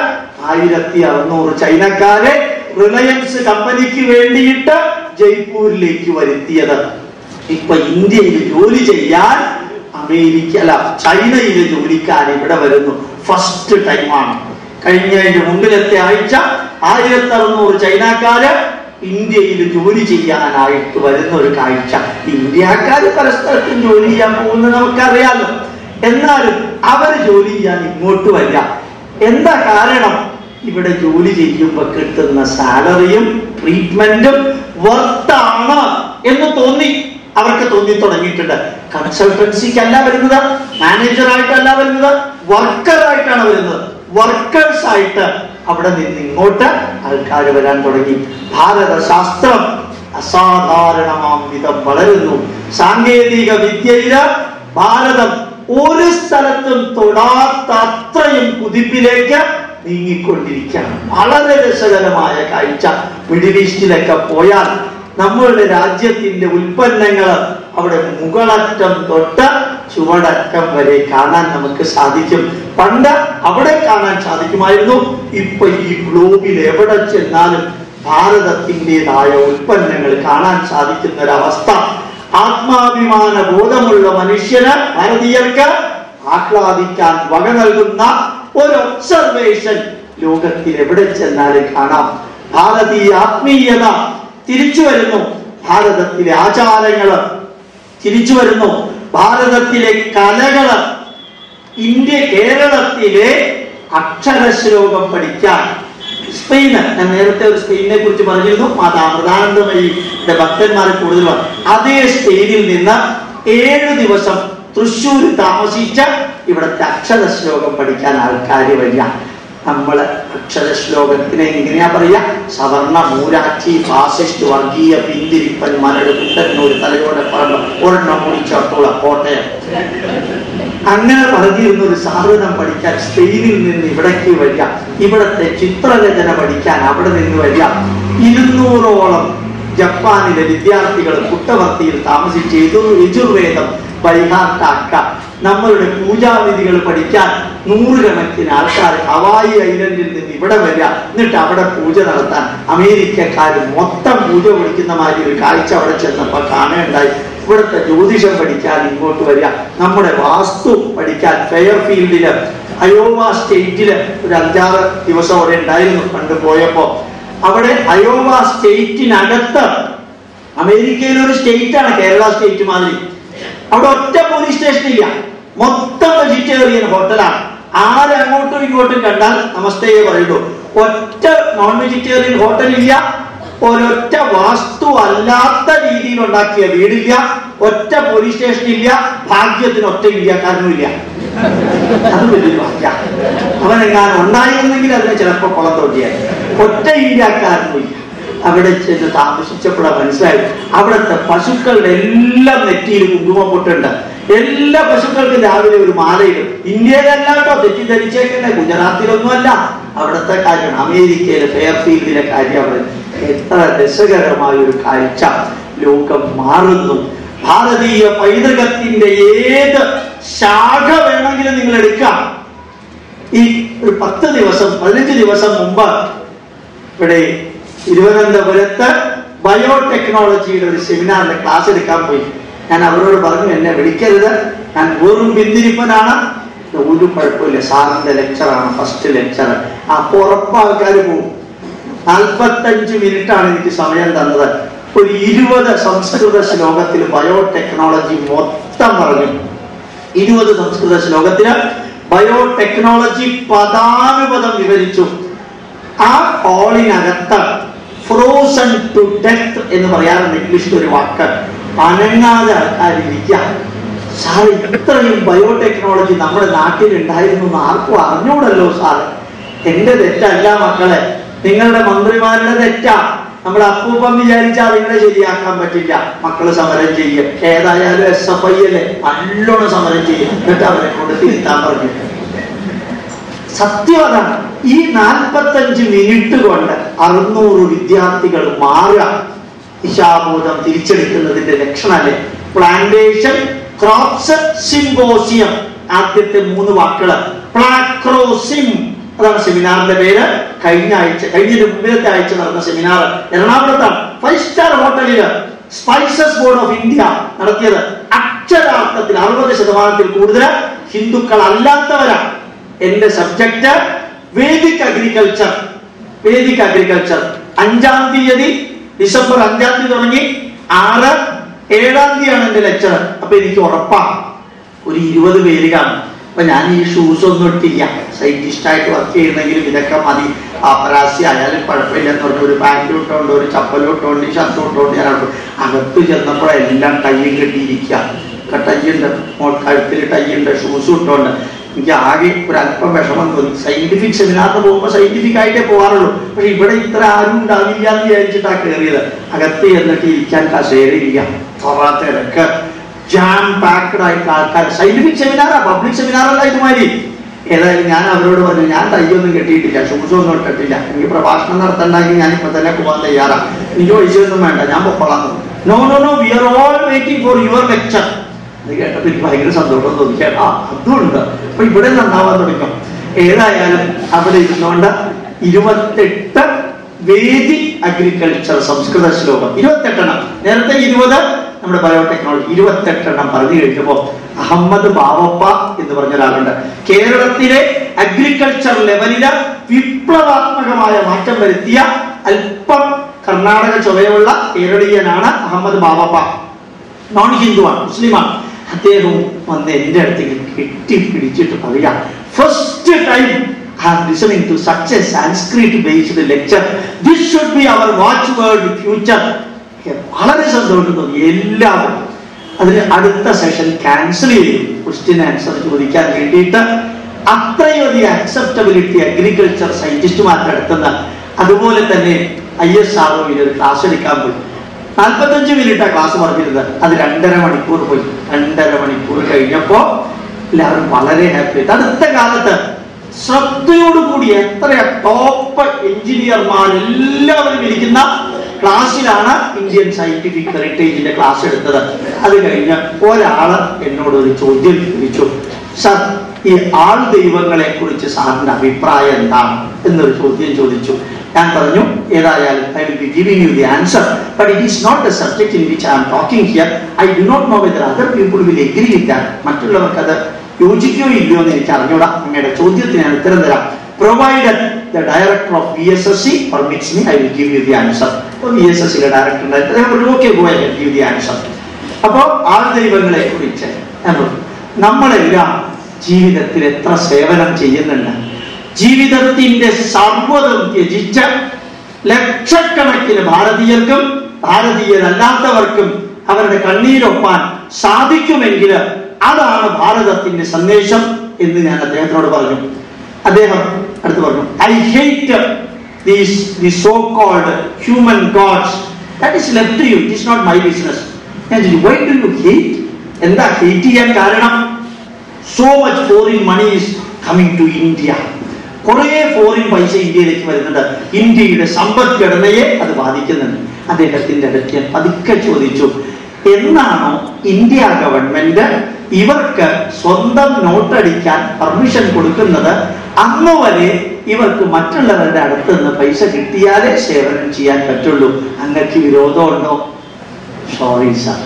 ആയിരത്തി അറുന്നൂറ് ചൈനക്കാരെ റിലയൻസ് കമ്പനിക്ക് വേണ്ടിയിട്ട് ജയ്പൂരിലേക്ക് വരുത്തിയത്. ഇപ്പൊ ഇന്ത്യയിൽ ജോലി ചെയ്യാൻ അമേരിക്ക അല്ല ചൈനയിലെ ജോലിക്കാർ ഇവിടെ വരുന്നു ഫസ്റ്റ് ടൈമാണ് കഴിഞ്ഞതിന്റെ മുമ്പിലത്തെ ആഴ്ച ആയിരത്തി അറുന്നൂറ് ചൈനക്കാര് ഇന്ത്യയിൽ ജോലി ചെയ്യാനായിട്ട് വരുന്ന ഒരു കാഴ്ച. ഇന്ത്യക്കാര് പരസ്പരത്തിൽ ജോലി ചെയ്യാൻ പോകുന്നത് നമുക്കറിയാമല്ലോ എന്നാലും അവർ ജോലി ചെയ്യാൻ ഇങ്ങോട്ട് വരിക. എന്താ കാരണം? ഇവിടെ ജോലി ചെയ്യുമ്പോൾ കിട്ടുന്ന സാലറിയും ട്രീറ്റ്മെന്റും വർത്താണ് എന്ന് തോന്നി. അവർക്ക് തോന്നി തുടങ്ങിയിട്ടുണ്ട്. കൺസൾട്ടൻസിക്കല്ല വരുന്നത് മാനേജറായിട്ടല്ല വരുന്നത് വർക്കറായിട്ടാണ് വരുന്നത്. വർക്കേഴ്സ് ആയിട്ട് അവിടെ നിന്ന് ഇങ്ങോട്ട് ആൾക്കാർ വരാൻ തുടങ്ങി. ഭാരത ശാസ്ത്രം അസാധാരണമാം വിധം വളരുന്നു. സാങ്കേതിക വിദ്യയിൽ ഭാരതം ഒരു സ്ഥലത്തും തൊടാത്ത അത്രയും കുതിപ്പിലേക്ക് നീങ്ങിക്കൊണ്ടിരിക്കുകയാണ്. വളരെ രസകരമായ കാഴ്ച. മിഡിൽ ഈസ്റ്റിലൊക്കെ പോയാൽ നമ്മളുടെ രാജ്യത്തിന്റെ ഉൽപ്പന്നങ്ങൾ അവിടെ മുകളറ്റം തൊട്ട് ചുവടറ്റം വരെ കാണാൻ നമുക്ക് സാധിക്കും. പണ്ട് അവിടെ കാണാൻ സാധിക്കുമായിരുന്നു. ഇപ്പൊ ഈ ഗ്ലോബിൽ എവിടെ ചെന്നാലും ഭാരതത്തിന്റെതായ ഉൽപ്പന്നങ്ങൾ കാണാൻ സാധിക്കുന്ന ഒരവസ്ഥ ആത്മാഭിമാന ബോധമുള്ള മനുഷ്യന് ഭാരതീയർക്ക് ആഹ്ലാദിക്കാൻ വക നൽകുന്ന ഒരു ഒബ്സർവേഷൻ ലോകത്തിൽ എവിടെ ചെന്നാലും കാണാം. ഭാരതീയ ആത്മീയത തിരിച്ചു വരുന്നു. ഭാരതത്തിലെ ആചാരങ്ങൾ തിരിച്ചു വരുന്നു. ഭാരതത്തിലെ കലകൾ ഇന്ത്യ കേരളത്തിലെ അക്ഷരശ്ലോകം പഠിക്കാൻ. സ്പെയിന് ഞാൻ നേരത്തെ ഒരു സ്പെയിനെ കുറിച്ച് പറഞ്ഞിരുന്നു മാതാ അമൃതാനന്ദമയിയുടെ ഭക്തന്മാരെ കൂടുതലാണ് അതേ സ്പെയിനിൽ നിന്ന് ഏഴു ദിവസം തൃശ്ശൂർ താമസിച്ച ഇവിടുത്തെ അക്ഷരശ്ലോകം പഠിക്കാൻ ആൾക്കാർ വരിക. നമ്മൾ അക്ഷരശ്ലോകത്തിനെ എങ്ങനെയാ പറയാ? സവർണ മൂരാച്ചി ഫാസിസ്റ്റ് വർഗീയ പിന്തിരിപ്പൻ മരട് കുട്ടന്നൂർ തലയോടെ പറമ്പ് ഒരെണ്ണം കൂടി കോട്ടയം അങ്ങനെ പറഞ്ഞിരുന്ന ഒരു സാധനം പഠിക്കാൻ സ്പെയിനിൽ നിന്ന് ഇവിടേക്ക് വരിക. ഇവിടത്തെ ചിത്രരചന പഠിക്കാൻ അവിടെ നിന്ന് വരിക. ഇരുന്നൂറോളം ജപ്പാനിലെ വിദ്യാർത്ഥികൾ കുട്ടവർത്തിയിൽ താമസിച്ച് യജുർവേദം ബൈഹാർട്ടാക്ക നമ്മളുടെ പൂജാവിധികൾ പഠിക്കാൻ നൂറുകണക്കിന് ആൾക്കാർ ഹവായി ഐലൻഡിൽ നിന്ന് ഇവിടെ വരിക. എന്നിട്ട് അവിടെ പൂജ നടത്താൻ അമേരിക്കക്കാർ മൊത്തം പൂജ പഠിക്കുന്ന മാതിരി ഒരു കാഴ്ച അവിടെ ചെന്നപ്പോൾ കാണേണ്ടായി. ഇവിടുത്തെ ജ്യോതിഷം പഠിക്കാൻ ഇങ്ങോട്ട് വരിക. നമ്മുടെ വാസ്തു പഠിക്കാൻ ഫെയർഫീൽഡിൽ അയോവ സ്റ്റേറ്റിൽ ഒരു അഞ്ചാറ് ദിവസം അവിടെ ഉണ്ടായിരുന്നു പണ്ട് പോയപ്പോ. അവിടെ അയോവ സ്റ്റേറ്റിനകത്ത് അമേരിക്കയിലൊരു സ്റ്റേറ്റ് ആണ് കേരള സ്റ്റേറ്റ് മാതിരി. അവിടെ ഒറ്റ പോലീസ് സ്റ്റേഷൻ ഇല്ല മൊത്തം വെജിറ്റേറിയൻ ഹോട്ടലാണ് ആരങ്ങോട്ടും ഇങ്ങോട്ടും കണ്ടാൽ നമസ്തേ പറയുള്ളൂ ഒറ്റ നോൺ വെജിറ്റേറിയൻ ഹോട്ടൽ ഇല്ല. ഒരൊറ്റ വാസ്തു അല്ലാത്ത രീതിയിൽ ഉണ്ടാക്കിയ വീടില്ല. ഒറ്റ പോലീസ് സ്റ്റേഷൻ ഇല്ല. ഭാഗ്യത്തിന് ഒറ്റ ഇന്ത്യക്കാരനും ഇല്ല. അത് വലിയൊരു ഭാഗ്യ അവനെങ്ങാനും ഉണ്ടായിരുന്നെങ്കിൽ അതിനെ ചിലപ്പോൾ കുളം തോട്ടിയായി ഒറ്റ ഇന്ത്യക്കാരനും ഇല്ല അവിടെ ചെന്ന് താമസിച്ചപ്പോഴാണ് മനസ്സിലായത്. അവിടുത്തെ പശുക്കളുടെ എല്ലാം നെറ്റിയിൽ കുങ്കുമപ്പൊട്ടുണ്ട് എല്ലാ പശുക്കൾക്കും രാവിലെ ഒരു മാലയിടും. ഇന്ത്യയിലല്ല കേട്ടോ തെറ്റിദ്ധരിച്ചേക്കണ്ടേ ഗുജറാത്തിലൊന്നുമല്ല. അവിടുത്തെ കാര്യമാണ്. അമേരിക്കയിലെ ഫെയർഫീൽഡിലെ കാര്യമാണ് എത്ര രസകരമായ ഒരു കാഴ്ച. ലോകം മാറുന്നു. ഭാരതീയ പൈതൃകത്തിന്റെ ഏത് ശാഖ വേണമെങ്കിലും നിങ്ങൾ എടുക്കാം. ഈ ഒരു പത്ത് ദിവസം പതിനഞ്ച് ദിവസം മുമ്പ് ഇവിടെ തിരുവനന്തപുരത്ത് ബയോടെക്നോളജിയുടെ ഒരു സെമിനാറിന്റെ ക്ലാസ് എടുക്കാൻ പോയി. ഞാൻ അവരോട് പറഞ്ഞു എന്നെ വിളിക്കരുത്. ഞാൻ വെറും പിന്തിരിപ്പനാണ് ഒരു കുഴപ്പമില്ല. സാറിന്റെ ലെക്ചറാണ് ഫസ്റ്റ് ലെക്ചർ അപ്പൊ ഉറപ്പ് ആൾക്കാർ പോകും നാൽപ്പത്തഞ്ച് മിനിറ്റ് ആണ് എനിക്ക് സമയം തന്നത്. ഒരു ഇരുപത് സംസ്കൃത ശ്ലോകത്തിൽ ബയോടെക്നോളജി മൊത്തം പറഞ്ഞു. ഇരുപത് സംസ്കൃത ശ്ലോകത്തിന് ബയോടെക്നോളജി പദാനുപദം വിവരിച്ചു. ആ ഹോളിനകത്ത് ഫ്രോസൺ ടു ഡെത്ത് എന്ന് പറയാറുണ്ട് ഇംഗ്ലീഷിൽ ഒരു വാക്ക്. അനങ്ങാതെ ആൾക്കാരിരിക്കുക സാർ ഇത്രയും ബയോടെക്നോളജി നമ്മുടെ നാട്ടിൽ ഉണ്ടായിരുന്നു എന്ന് ആർക്കും അറിഞ്ഞൂടല്ലോ സാർ എന്റെ തെറ്റല്ല മക്കളെ. നിങ്ങളുടെ മന്ത്രിമാരുടെ തെറ്റാ. നമ്മുടെ അപ്പൂപ്പം വിചാരിച്ചാൽ നിങ്ങളെ ശരിയാക്കാൻ പറ്റില്ല. മക്കൾ സമരം ചെയ്യും. ഏതായാലും എസ് എഫ് ഐ അല്ലേ? നല്ലോണം സമരം ചെയ്യും. എന്നിട്ട് അവരെ കൊണ്ട് തിരുത്താൻ പറഞ്ഞു. സത്യം അതാണ് ഈ നാൽപ്പത്തഞ്ച് മിനിറ്റ് കൊണ്ട് അറുന്നൂറ് വിദ്യാർത്ഥികൾ മാറുക. ദിശാബോധം തിരിച്ചെടുക്കുന്നതിന്റെ ലക്ഷണമല്ലേ? പ്ലാന്റേഷൻ ക്രോപ്സ് സിംബോസിയം ആദ്യത്തെ മൂന്ന് വാക്കുകൾ പ്ലാക്രോസിം അതാണ് സെമിനാറിന്റെ പേര്. കഴിഞ്ഞ ആഴ്ച കഴിഞ്ഞ മുമ്പിലത്തെ ആഴ്ച നടന്ന സെമിനാർ. എറണാകുളത്താണ്. ഫൈവ് സ്റ്റാർ ഹോട്ടലിൽ സ്പൈസസ് ബോർഡ് ഓഫ് ഇന്ത്യ നടത്തിയത്. അക്ഷരാർത്ഥത്തിൽ അറുപത് ശതമാനത്തിൽ കൂടുതൽ ഹിന്ദുക്കൾ അല്ലാത്തവരാണ് എന്റെ subject Vedic agriculture Vedic agriculture അഞ്ചാം തീയതി ഡിസംബർ അഞ്ചാം തീയതി തുടങ്ങി ആറ് ഏഴാം തീയതി ആണ് എന്റെ ലെക്ചർ അപ്പൊ എനിക്ക് ഉറപ്പാണ് ഒരു ഇരുപത് പേര് കാണും. അപ്പൊ ഞാൻ ഈ ഷൂസ് ഒന്നും ഇട്ടില്ല. സൈന്റിസ്റ്റായിട്ട് വർക്ക് ചെയ്യുന്നെങ്കിലും ഇതൊക്കെ മതി. അപരാസി ആയാലും കുഴപ്പമില്ല. എന്ന് പറഞ്ഞു ഒരു പാന്റ് ഇട്ടുകൊണ്ട് ഒരു ചപ്പലും ഇട്ടുകൊണ്ട് ഷർട്ടും ഇട്ടുകൊണ്ട് ഞാൻ അകത്ത് ചെന്നപ്പോഴെല്ലാം ടൈയും കെട്ടിയിരിക്കുക ടൈയുണ്ട് കഴുത്തിൽ ടൈയുണ്ട് ഷൂസും ഇട്ടുകൊണ്ട് എനിക്ക് ആകെ ഒരു അല്പം വിഷമം തോന്നി. സയന്റിഫിക് സെമിനാറിന് പോകുമ്പോൾ സയന്റിഫിക് ആയിട്ടേ പോകാറുള്ളൂ പക്ഷെ ഇവിടെ ഇത്ര ആരും ഉണ്ടാവില്ല എന്ന് വിചാരിച്ചിട്ടാണ് കയറിയത് അകത്ത് ചെന്നിട്ട് ഇരിക്കാൻ കസേരയില്ല. ജാം പാക്ഡ് ആയിട്ട് ആൾക്കാർ സയന്റിഫിക് സെമിനാറാ പബ്ലിക് സെമിനാറല്ല ഇതുമാതിരി. ഏതായാലും ഞാൻ അവരോട് പറഞ്ഞു ഞാൻ തയ്യൊന്നും കെട്ടിയിട്ടില്ല ഷൂസൊന്നും ഇട്ടിട്ടില്ല. എനിക്ക് പ്രഭാഷണം നടത്തണ്ടെങ്കിൽ ഞാൻ ഇപ്പൊ തന്നെ പോകാൻ തയ്യാറാണ് എനിക്ക് പൈസയൊന്നും വേണ്ട ഞാൻ പൊക്കോളാം. No no no we are all waiting for your lecture അത് ഭയങ്കര സന്തോഷം തോന്നിക്കാൻ ആ അതുണ്ട് അപ്പൊ ഇവിടെ നന്നാവാൻ തുടങ്ങും. ഏതായാലും അവിടെ ഇരുന്നോണ്ട് ഇരുപത്തെട്ട് വേദി അഗ്രികൾച്ചർ സംസ്കൃത ശ്ലോകം. ഇരുപത്തെട്ടെണ്ണം. നേരത്തെ ഇരുപത് നമ്മുടെ ബയോടെക്നോളജി ഇരുപത്തെട്ടെണ്ണം പറഞ്ഞു കഴിഞ്ഞപ്പോ അഹമ്മദ് ബാവപ്പ എന്ന് പറഞ്ഞ ഒരാളുണ്ട് കേരളത്തിലെ അഗ്രികൾച്ചർ ലെവലിൽ വിപ്ലവാത്മകമായ മാറ്റം വരുത്തിയ അല്പം കർണാടക ചുവയുള്ള കേരളീയനാണ് അഹമ്മദ് ബാവപ്പ. നോൺ ഹിന്ദുവാണ് മുസ്ലിമാണ് അദ്ദേഹവും വന്ന് എന്റെ അടുത്തേക്ക് കെട്ടിപ്പിടിച്ചിട്ട് പറയാ first time I am listening to such a Sanskrit based lecture this should be our watchword future വളരെ സന്തോഷം തോന്നി. എല്ലാവരും അതിന് അടുത്ത സെഷൻ ക്യാൻസൽ ചെയ്തു. ക്വസ്റ്റ്യൻ ആൻസർ ചോദിക്കാൻ വേണ്ടിയിട്ട് അത്രയും അധികം അക്സെപ്റ്റബിലിറ്റി അഗ്രികൾച്ചർ സയന്റിസ്റ്റുമാരുടെ അടുത്തുനിന്ന് അതുപോലെ തന്നെ ഐ എസ് ആർ ഒരു ക്ലാസ് എടുക്കാൻ പോയി. നാൽപ്പത്തഞ്ച് മിനിറ്റാണ് ക്ലാസ് പറഞ്ഞിരുന്നത് അത് രണ്ടര മണിക്കൂർ പോയി. രണ്ടര മണിക്കൂർ കഴിഞ്ഞപ്പോ എല്ലാവരും വളരെ ഹാപ്പി അടുത്ത കാലത്ത് ശ്രദ്ധയോടുകൂടി എത്ര ടോപ്പ് എഞ്ചിനീയർമാർ എല്ലാവരും ഇരിക്കുന്ന ക്ലാസ്സിലാണ് ഇന്ത്യൻ സയന്റിഫിക് ഹെറിറ്റേജിന്റെ ക്ലാസ് എടുത്തത്. അത് കഴിഞ്ഞ് ഒരാൾ എന്നോട് ഒരു ചോദ്യം ചോദിച്ചു. സർ ഈ ആൾ ദൈവങ്ങളെ കുറിച്ച് സാറിന്റെ അഭിപ്രായം എന്താണ് എന്നൊരു ചോദ്യം ചോദിച്ചു. ഞാൻ പറഞ്ഞു ഏതായാലും I will be giving you the answer but it is not a subject in which I am talking here I do not know whether other people will agree with that മറ്റുള്ളവർക്ക് അത് യോജിക്കുകയോ ഇല്ലയോ എന്ന് എനിക്ക് അറിഞ്ഞൂടാ. അങ്ങയുടെ ചോദ്യത്തിന് ഞാൻ ഉത്തരം തരാം. Provided the director of V S S C permits me I will give you the answer അപ്പോൾ വി എസ് എസ് സിയുടെ ഡയറക്ടർ ഉണ്ടായിരുന്നു. Okay go I give the answer അപ്പോൾ ആൾ ദൈവങ്ങളെ കുറിച്ച് നമ്മളെല്ലാം ജീവിതത്തിൽ എത്ര സേവനം ചെയ്യുന്നുണ്ട്? ജീവിതത്തിന്റെ സർവതും ത്യജിച്ച ലക്ഷക്കണക്കിന് ഭാരതീയർക്കും ഭാരതീയരല്ലാത്തവർക്കും അവരുടെ കണ്ണീരൊപ്പാൻ സാധിക്കുമെങ്കിൽ അതാണ് ഭാരതത്തിന്റെ സന്ദേശം എന്ന് ഞാൻ അദ്ദേഹത്തിനോട് പറഞ്ഞു. അദ്ദേഹം അടുത്ത് പറഞ്ഞു I hate these the so called human gods that is left you it not my business ഞാൻ വൈ ഡു യു എന്താ ഹേറ്റ് ചെയ്യാൻ കാരണം? So much foreign money is coming to India കുറേ ഫോറിൻ പൈസ ഇന്ത്യയിലേക്ക് വരുന്നുണ്ട്. ഇന്ത്യയുടെ സമ്പദ്ഘടനയെ അത് ബാധിക്കുന്നുണ്ട്. അദ്ദേഹത്തിന്റെ അടുത്ത് ഞാൻ പതുക്കെ ചോദിച്ചു എന്നാണോ ഇന്ത്യ ഗവൺമെന്റ് ഇവർക്ക് സ്വന്തം നോട്ടടിക്കാൻ പെർമിഷൻ കൊടുക്കുന്നത്? അന്ന് വരെ ഇവർക്ക് മറ്റുള്ളവരുടെ അടുത്ത് നിന്ന് പൈസ കിട്ടിയാലേ സേവനം ചെയ്യാൻ പറ്റുള്ളൂ. അങ്ങക്ക് വിരോധമുണ്ടോ? Sorry sir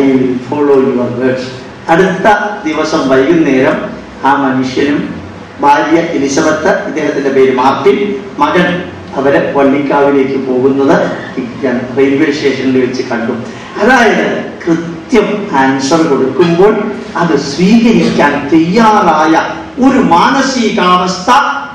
I will follow your words അടുത്ത ദിവസം വൈകുന്നേരം ആ മനുഷ്യനും ഭാര്യ എലിസബത്ത് ഇദ്ദേഹത്തിന്റെ പേര് മാർട്ടിൻ. മകൻ അവർ വള്ളിക്കാവിലേക്ക് പോകുന്നത് റെയിൽവേ സ്റ്റേഷനിൽ വെച്ച് കണ്ടു. അതായത് കൃത്യം ആൻസർ കൊടുക്കുമ്പോൾ അത് സ്വീകരിക്കാൻ തയ്യാറായ ഒരു മാനസികാവസ്ഥ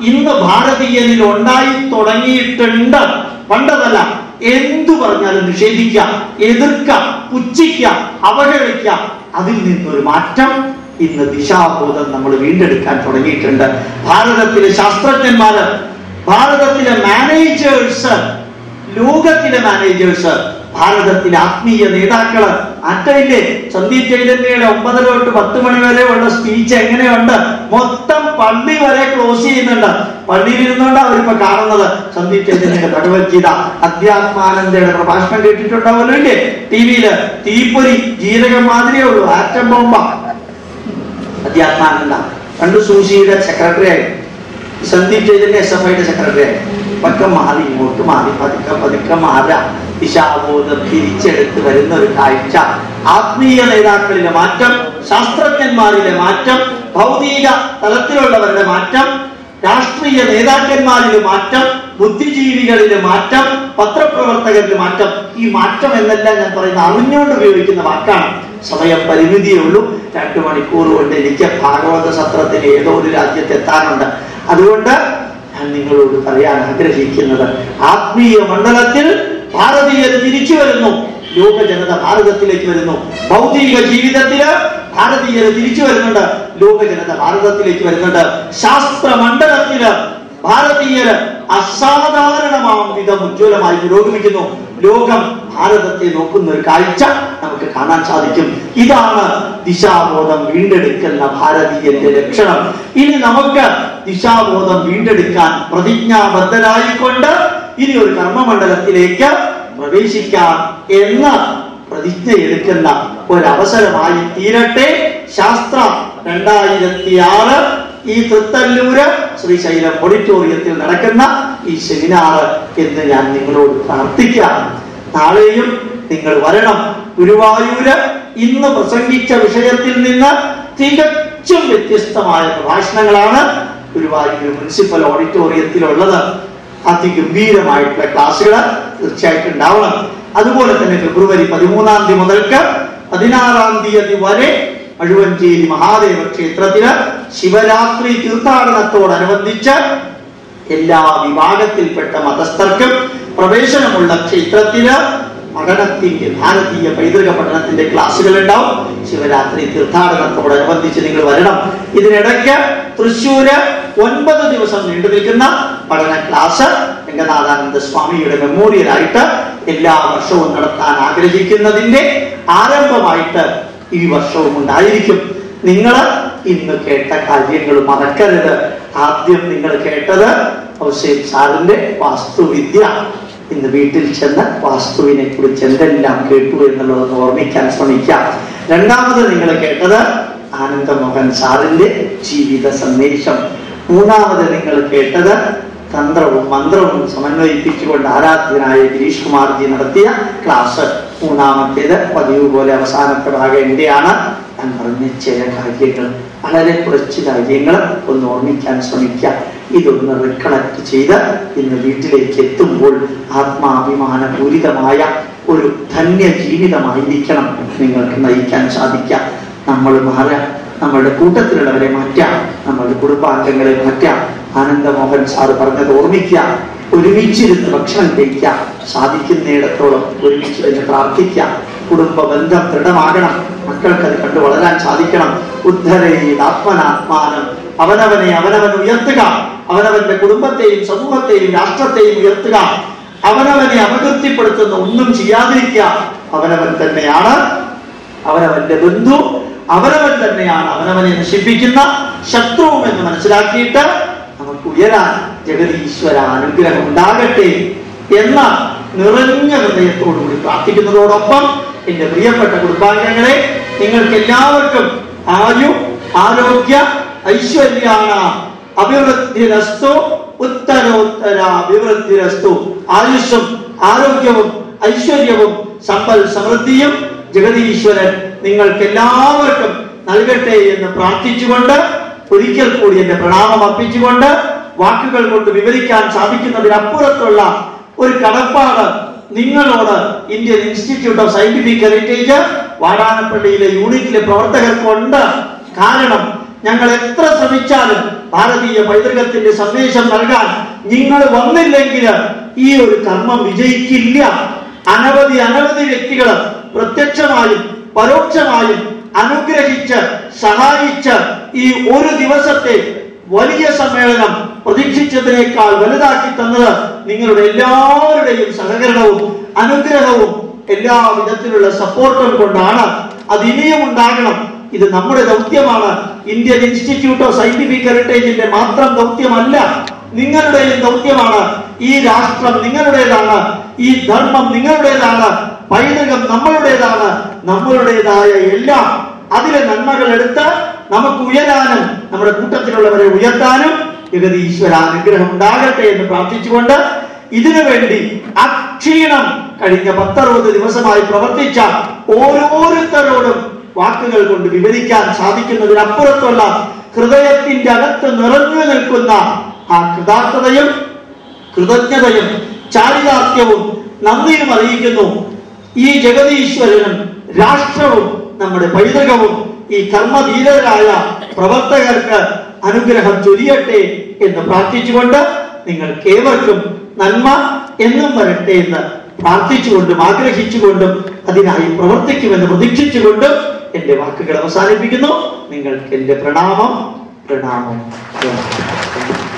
ഇന്ന് ഭാരതീയനിൽ ഉണ്ടായി തുടങ്ങിയിട്ടുണ്ട്. പണ്ടതല്ല എന്തു പറഞ്ഞാലും നിഷേധിക്കാം എതിർക്കാം പുച്ഛിക്കാം അവഹേളിക്കാം അതിൽ നിന്നൊരു മാറ്റം ഇന്ന് ദിശാബോധം നമ്മൾ വീണ്ടെടുക്കാൻ തുടങ്ങിയിട്ടുണ്ട്. ഭാരതത്തിലെ ശാസ്ത്രജ്ഞന്മാര് ഭാരതത്തിലെ മാനേജേഴ്സ് ലോകത്തിലെ മാനേജേഴ്സ് ഭാരതത്തിലെ ആത്മീയ നേതാക്കൾ അറ്റയിലെ സന്ദീപ് ചൈതന്യയുടെ ഒമ്പതര തൊട്ട് പത്ത് മണി വരെ ഉള്ള സ്പീച്ച് എങ്ങനെയുണ്ട്? മൊത്തം പള്ളി വരെ ക്ലോസ് ചെയ്യുന്നുണ്ട്. പള്ളിയിൽ ഇരുന്നുകൊണ്ട് അവരിപ്പോ കാണുന്നത്. സന്ദീപ് ചൈതന്യയുടെ ഭഗവത്ഗീത അധ്യാത്മാനന്ദയുടെ പ്രഭാഷണം കേട്ടിട്ടുണ്ടാവുമല്ലോ ഇല്ലേ? ടി വിയിൽ തീപ്പൊരി ജീരകം മാതിരിയേ ഉള്ളൂ. ആറ്റം ബോംബ. അധ്യാത്മാനന്ദ. പണ്ട് സൂചിയുടെ സെക്രട്ടറി ആയിരുന്നു സന്ദീപ് ചൈതന്യ എസ് എഫ് ഐയുടെ സെക്രട്ടറി ആയിരുന്നു പക്കം മാറി ഇങ്ങോട്ട് മാറി പതുക്കെ പതുക്കെ മാറാം. ദിശാബോധം തിരിച്ചെടുത്ത് വരുന്ന ഒരു കാഴ്ച. ആത്മീയ നേതാക്കളിലെ മാറ്റം ശാസ്ത്രജ്ഞന്മാരിലെ മാറ്റം ഭൗതിക തലത്തിലുള്ളവരുടെ മാറ്റം രാഷ്ട്രീയ നേതാക്കന്മാരിലെ മാറ്റം ബുദ്ധിജീവികളിലെ മാറ്റം പത്രപ്രവർത്തകരിലെ മാറ്റം. ഈ മാറ്റം എന്നെല്ലാം ഞാൻ പറയുന്ന അറിഞ്ഞുകൊണ്ട് ഉപയോഗിക്കുന്ന വാക്കാണ്. സമയം പരിമിതിയേ ഉള്ളൂ. രണ്ടു മണിക്കൂർ കൊണ്ട് എനിക്ക് ഭാഗവത സത്രത്തിന് ഏതോ ഒരു രാജ്യത്ത് എത്താനുണ്ട്. അതുകൊണ്ട് ഞാൻ നിങ്ങളോട് പറയാൻ ആഗ്രഹിക്കുന്നത് ആത്മീയ മണ്ഡലത്തിൽ ഭാരതീയർ തിരിച്ചു വരുന്നു. ലോക ജനത ഭാരതത്തിലേക്ക് വരുന്നു. ഭൗതിക ജീവിതത്തിൽ ഭാരതീയർ തിരിച്ചു വരുന്നുണ്ട്. ലോക ജനത ഭാരതത്തിലേക്ക് വരുന്നുണ്ട്. ശാസ്ത്ര മണ്ഡലത്തിൽ ഭാരതീയര് അസാധാരണമാം വിധം ഉജ്ജ്വലമായി പുരോഗമിക്കുന്നു. ലോകം ഭാരതത്തെ നോക്കുന്ന ഒരു കാഴ്ച നമുക്ക് കാണാൻ സാധിക്കും. ഇതാണ് ദിശാബോധം വീണ്ടെടുക്കുന്ന ഭാരതീയന്റെ ലക്ഷണം. ഇനി നമുക്ക് ദിശാബോധം വീണ്ടെടുക്കാൻ പ്രതിജ്ഞാബദ്ധരായിക്കൊണ്ട് ഇനി ഒരു കർമ്മമണ്ഡലത്തിലേക്ക് പ്രവേശിക്കാം എന്ന പ്രതിജ്ഞ എടുക്കുന്ന ഒരവസരമായി തീരട്ടെ ശാസ്ത്ര രണ്ടായിരത്തി ആറ് ഈ തൃത്തല്ലൂര് ശ്രീശൈലം ഓഡിറ്റോറിയത്തിൽ നടക്കുന്ന ഈ സെമിനാർ എന്ന് ഞാൻ നിങ്ങളോട് പ്രാർത്ഥിക്കാം നാളെയും നിങ്ങൾ വരണം. ഗുരുവായൂര് ഇന്ന് പ്രസംഗിച്ച വിഷയത്തിൽ നിന്ന് തികച്ചും വ്യത്യസ്തമായ പ്രഭാഷണങ്ങളാണ് ഗുരുവായൂർ മുനിസിപ്പൽ ഓഡിറ്റോറിയത്തിലുള്ളത്. അതിഗംഭീരമായിട്ടുള്ള ക്ലാസ്സുകൾ തീർച്ചയായിട്ടും ഉണ്ടാവണം. അതുപോലെ തന്നെ ഫെബ്രുവരി പതിമൂന്നാം തീയതി മുതൽക്ക് പതിനാറാം തീയതി വരെ അഴുവഞ്ചേരി മഹാദേവ ക്ഷേത്രത്തിന് ശിവരാത്രി തീർത്ഥാടനത്തോടനുബന്ധിച്ച് എല്ലാ വിഭാഗത്തിൽപ്പെട്ട മതസ്ഥർക്കും പ്രവേശനമുള്ള ക്ഷേത്രത്തിൽ പഠനത്തിന്റെ ഭാരതീയ പൈതൃക പഠനത്തിന്റെ ക്ലാസ്സുകൾ ഉണ്ടാവും. ശിവരാത്രി തീർത്ഥാടനത്തോടനുബന്ധിച്ച് നിങ്ങൾ വരണം. ഇതിനിടയ്ക്ക് തൃശ്ശൂര് ഒൻപത് ദിവസം നീണ്ടു നിൽക്കുന്ന പഠന ക്ലാസ് രംഗനാഥാനന്ദ സ്വാമിയുടെ മെമ്മോറിയൽ ആയിട്ട് എല്ലാ വർഷവും നടത്താൻ ആഗ്രഹിക്കുന്നതിന്റെ ആരംഭമായിട്ട് ഈ വർഷവും ഉണ്ടായിരിക്കും. നിങ്ങൾ ഇന്ന് കേട്ട കാര്യങ്ങൾ മറക്കരുത്. ആദ്യം നിങ്ങൾ കേട്ടത് ഹുസൈൻ സാറിന്റെ വാസ്തുവിദ്യ. ഇന്ന് വീട്ടിൽ ചെന്ന് വാസ്തുവിനെ കുറിച്ച് എന്തെല്ലാം കേട്ടു എന്നുള്ളത് ഓർമ്മിക്കാൻ ശ്രമിക്കാം. രണ്ടാമത് നിങ്ങൾ കേട്ടത് ആനന്ദമോഹൻ സാറിന്റെ ജീവിത സന്ദേശം. മൂന്നാമത് നിങ്ങൾ കേട്ടത് തന്ത്രവും മന്ത്രവും സമന്വയിപ്പിച്ചുകൊണ്ട് ആരാധ്യനായ ഗിരീഷ് കുമാർജി നടത്തിയ ക്ലാസ് മൂന്നാമത്തേത് പതിവ് പോലെ അവസാനത്തെ ഭാഗം എന്റെയാണ് ഞാൻ പറഞ്ഞ ചില കാര്യങ്ങൾ വളരെ കുറച്ച് കാര്യങ്ങൾ ഒന്ന് ഓർമ്മിക്കാൻ ശ്രമിക്കാം ഇതൊന്ന് റിക്കളക്ട് ചെയ്ത് ഇന്ന് വീട്ടിലേക്ക് എത്തുമ്പോൾ ആത്മാഭിമാനപൂരിതമായ ഒരു ധന്യ ജീവിതമായിരിക്കണം നിങ്ങൾക്ക് നയിക്കാൻ സാധിക്കാം നമ്മൾ മാറാം നമ്മളുടെ കൂട്ടത്തിലുള്ളവരെ മാറ്റാം നമ്മളുടെ കുടുംബാംഗങ്ങളെ മാറ്റാം ആനന്ദമോഹൻ സാറ് പറഞ്ഞത് ഓർമ്മിക്കാം. ഒരുമിച്ചിരുന്ന് ഭക്ഷണം കഴിക്കാം. സാധിക്കുന്നിടത്തോളം ഒരുമിച്ച് നിന്ന് പ്രാർത്ഥിക്കാം. കുടുംബ ബന്ധം ദൃഢമാകണം. മക്കൾക്ക് അത് കണ്ടു വളരാൻ സാധിക്കണം. ഉദ്ധരേതാത്മനാത്മാനം അവനവനെ അവനവൻ ഉയർത്തുക. അവനവന്റെ കുടുംബത്തെയും സമൂഹത്തെയും രാഷ്ട്രത്തെയും ഉയർത്തുക. അവനവനെ അപകീർത്തിപ്പെടുത്തുന്ന ഒന്നും ചെയ്യാതിരിക്കുക. അവനവൻ തന്നെയാണ് അവനവന്റെ ബന്ധു. അവനവൻ തന്നെയാണ് അവനവനെ നശിപ്പിക്കുന്ന ശത്രുവും എന്ന് മനസ്സിലാക്കിയിട്ട് ഉയരാൻ ജഗതീശ്വര അനുഗ്രഹം ഉണ്ടാകട്ടെ എന്ന നിറഞ്ഞ ഹൃദയത്തോടുകൂടി പ്രാർത്ഥിക്കുന്നതോടൊപ്പം എന്റെ പ്രിയപ്പെട്ട കുടുംബാംഗങ്ങളെ നിങ്ങൾക്ക് എല്ലാവർക്കും ആയു ആരോഗ്യ ഐശ്വര്യാണ. അഭിവൃദ്ധിരസ്തു ഉത്തരോത്തര അഭിവൃദ്ധിരസ്തു ആയുഷും ആരോഗ്യവും ഐശ്വര്യവും സമ്പൽ സമൃദ്ധിയും ജഗതീശ്വരൻ നിങ്ങൾക്ക് എല്ലാവർക്കും നൽകട്ടെ എന്ന് പ്രാർത്ഥിച്ചുകൊണ്ട് ഒരിക്കൽ കൂടി എന്റെ പ്രണാമം അർപ്പിച്ചുകൊണ്ട് വാക്കുകൾ കൊണ്ട് വിവരിക്കാൻ സാധിക്കുന്നതിനപ്പുറത്തുള്ള ഒരു കടപ്പാട് നിങ്ങളോട് Indian Institute of Scientific Heritage വാടാനപ്പള്ളിയിലെ യൂണിറ്റിലെ പ്രവർത്തകർക്കുണ്ട്. കാരണം ഞങ്ങൾ എത്ര ശ്രമിച്ചാലും ഭാരതീയ പൈതൃകത്തിന്റെ സന്ദേശം നൽകാൻ നിങ്ങൾ വന്നില്ലെങ്കിൽ ഈ ഒരു കർമ്മം വിജയിക്കില്ല. അനവധി അനവധി വ്യക്തികൾ പ്രത്യക്ഷമായും പരോക്ഷമായും അനുഗ്രഹിച്ച് സഹായിച്ച് ഈ ഒരു ദിവസത്തെ വലിയ സമ്മേളനം പ്രതീക്ഷിച്ചതിനേക്കാൾ വലുതാക്കി തന്നത് നിങ്ങളുടെ എല്ലാവരുടെയും സഹകരണവും അനുഗ്രഹവും എല്ലാ വിധത്തിലുള്ള സപ്പോർട്ടും കൊണ്ടാണ്. അത് ഇനിയും ഉണ്ടാകണം. ഇത് നമ്മുടെ ദൗത്യമാണ്. ഇന്ത്യൻ ഇൻസ്റ്റിറ്റ്യൂട്ട് ഓഫ് സയന്റിഫിക് ഹെറിറ്റേജിന്റെ മാത്രം ദൗത്യമല്ല നിങ്ങളുടെയും ദൗത്യമാണ്. ഈ രാഷ്ട്രം നിങ്ങളുടേതാണ്. ഈ ധർമ്മം നിങ്ങളുടേതാണ്. പൈതൃകം നമ്മളുടേതാണ്. നമ്മളുടേതായ എല്ലാം. അതിലെ നന്മകൾ എടുത്ത് നമുക്ക് ഉയരാനും നമ്മുടെ കൂട്ടത്തിലുള്ളവരെ ഉയർത്താനും ജഗതി ഈശ്വര അനുഗ്രഹം ഉണ്ടാകട്ടെ എന്ന് പ്രാർത്ഥിച്ചുകൊണ്ട് ഇതിനു വേണ്ടി അക്ഷീണം കഴിഞ്ഞ പത്തറുപത് ദിവസമായി പ്രവർത്തിച്ച ഓരോരുത്തരോടും വാക്കുകൾ കൊണ്ട് വിവരിക്കാൻ സാധിക്കുന്നതിനപ്പുറത്തുള്ള ഹൃദയത്തിന്റെ അകത്ത് നിറഞ്ഞു നിൽക്കുന്ന ആ കൃതാർത്ഥതയും കൃതജ്ഞതയും ചാരിതാർത്ഥ്യവും നന്ദിയും അറിയിക്കുന്നു. ഈ ജഗതീശ്വരനും രാഷ്ട്രവും നമ്മുടെ പൈതൃകവും ഈ കർമ്മധീരരായ പ്രവർത്തകർക്ക് അനുഗ്രഹം ചൊരിയട്ടെ എന്ന് പ്രാർത്ഥിച്ചുകൊണ്ട് നിങ്ങൾക്ക് ഏവർക്കും നന്മ എന്നും വരട്ടെ എന്ന് പ്രാർത്ഥിച്ചുകൊണ്ടും ആഗ്രഹിച്ചുകൊണ്ടും അതിനായി പ്രവർത്തിക്കുമെന്ന് പ്രതീക്ഷിച്ചുകൊണ്ടും എന്റെ വാക്കുകൾ അവസാനിപ്പിക്കുന്നു. നിങ്ങൾക്ക് എന്റെ പ്രണാമം പ്രണാമം പ്രണാമം.